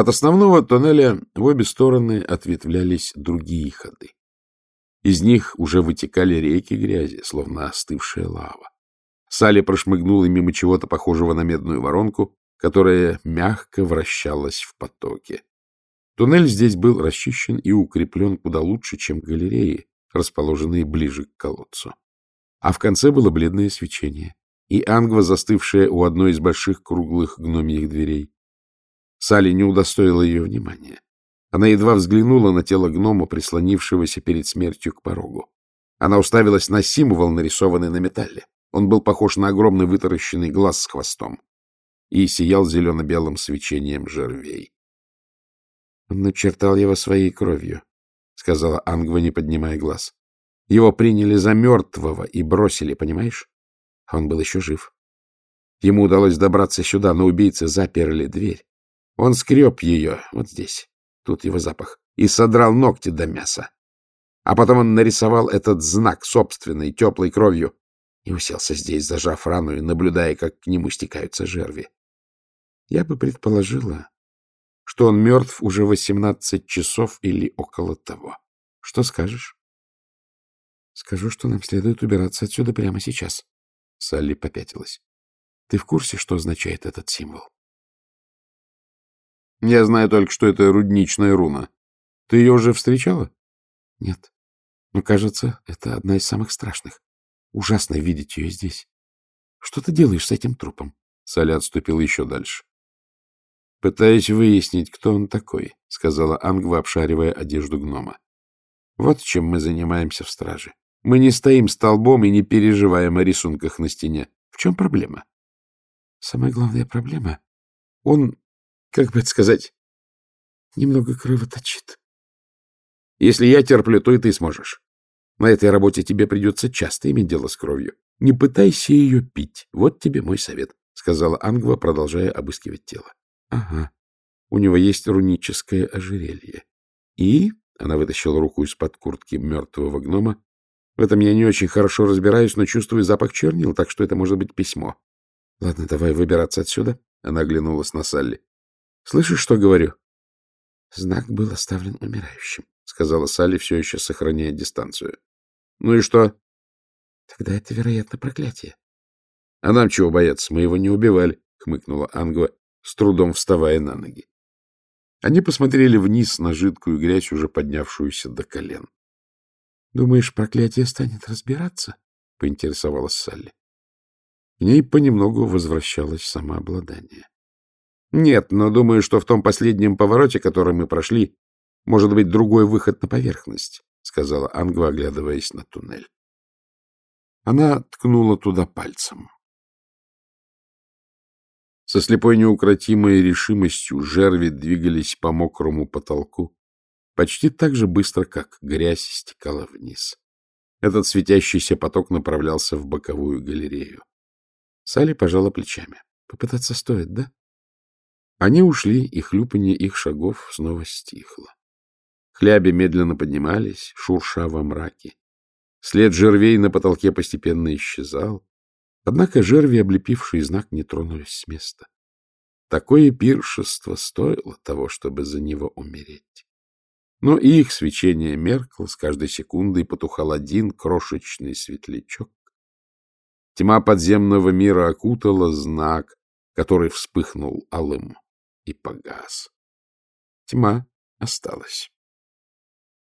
От основного тоннеля в обе стороны ответвлялись другие ходы. Из них уже вытекали реки грязи, словно остывшая лава. Салли прошмыгнула мимо чего-то похожего на медную воронку, которая мягко вращалась в потоке. Туннель здесь был расчищен и укреплен куда лучше, чем галереи, расположенные ближе к колодцу. А в конце было бледное свечение, и ангва, застывшая у одной из больших круглых гномьих дверей. Салли не удостоила ее внимания. Она едва взглянула на тело гнома, прислонившегося перед смертью к порогу. Она уставилась на символ, нарисованный на металле. Он был похож на огромный вытаращенный глаз с хвостом и сиял зелено-белым свечением жервей. Он начертал его своей кровью, — сказала Ангва, не поднимая глаз. Его приняли за мертвого и бросили, понимаешь? Он был еще жив. Ему удалось добраться сюда, но убийцы заперли дверь. Он скреб ее вот здесь, тут его запах, и содрал ногти до мяса. А потом он нарисовал этот знак собственной теплой кровью и уселся здесь, зажав рану и наблюдая, как к нему стекаются жерви. Я бы предположила, что он мертв уже восемнадцать часов или около того. Что скажешь? — Скажу, что нам следует убираться отсюда прямо сейчас. Салли попятилась. — Ты в курсе, что означает этот символ? — Я знаю только, что это рудничная руна. Ты ее уже встречала? — Нет. Но, кажется, это одна из самых страшных. Ужасно видеть ее здесь. Что ты делаешь с этим трупом? Салли отступила еще дальше. — Пытаюсь выяснить, кто он такой, — сказала Ангва, обшаривая одежду гнома. — Вот чем мы занимаемся в страже. Мы не стоим столбом и не переживаем о рисунках на стене. В чем проблема? — Самая главная проблема — он, как бы это сказать, немного кровоточит. Если я терплю, то и ты сможешь. На этой работе тебе придется часто иметь дело с кровью. Не пытайся ее пить. Вот тебе мой совет, — сказала Ангва, продолжая обыскивать тело. Ага. У него есть руническое ожерелье. И, она вытащила руку из-под куртки мертвого гнома, в этом я не очень хорошо разбираюсь, но чувствую запах чернил, так что это может быть письмо. Ладно, давай выбираться отсюда. Она оглянулась на Салли. Слышишь, что говорю? Знак был оставлен умирающим, сказала Салли, все еще сохраняя дистанцию. Ну и что? Тогда это, вероятно, проклятие. А нам чего бояться? Мы его не убивали, хмыкнула Ангва, с трудом вставая на ноги. Они посмотрели вниз на жидкую грязь, уже поднявшуюся до колен. — Думаешь, проклятие станет разбираться? — поинтересовалась Салли. В ней понемногу возвращалось самообладание. — Нет, но думаю, что в том последнем повороте, который мы прошли, может быть другой выход на поверхность, — сказала Ангва, оглядываясь на туннель. Она ткнула туда пальцем. Со слепой неукротимой решимостью жерви двигались по мокрому потолку, почти так же быстро, как грязь стекала вниз. Этот светящийся поток направлялся в боковую галерею. Салли пожала плечами. Попытаться стоит, да? Они ушли, и хлюпанье их шагов снова стихло. Хляби медленно поднимались, шурша во мраке. След жервей на потолке постепенно исчезал. Однако жерви, облепившие знак, не тронулись с места. Такое пиршество стоило того, чтобы за него умереть. Но и их свечение меркло, с каждой секундой потухал один крошечный светлячок. Тьма подземного мира окутала знак, который вспыхнул алым и погас. Тьма осталась.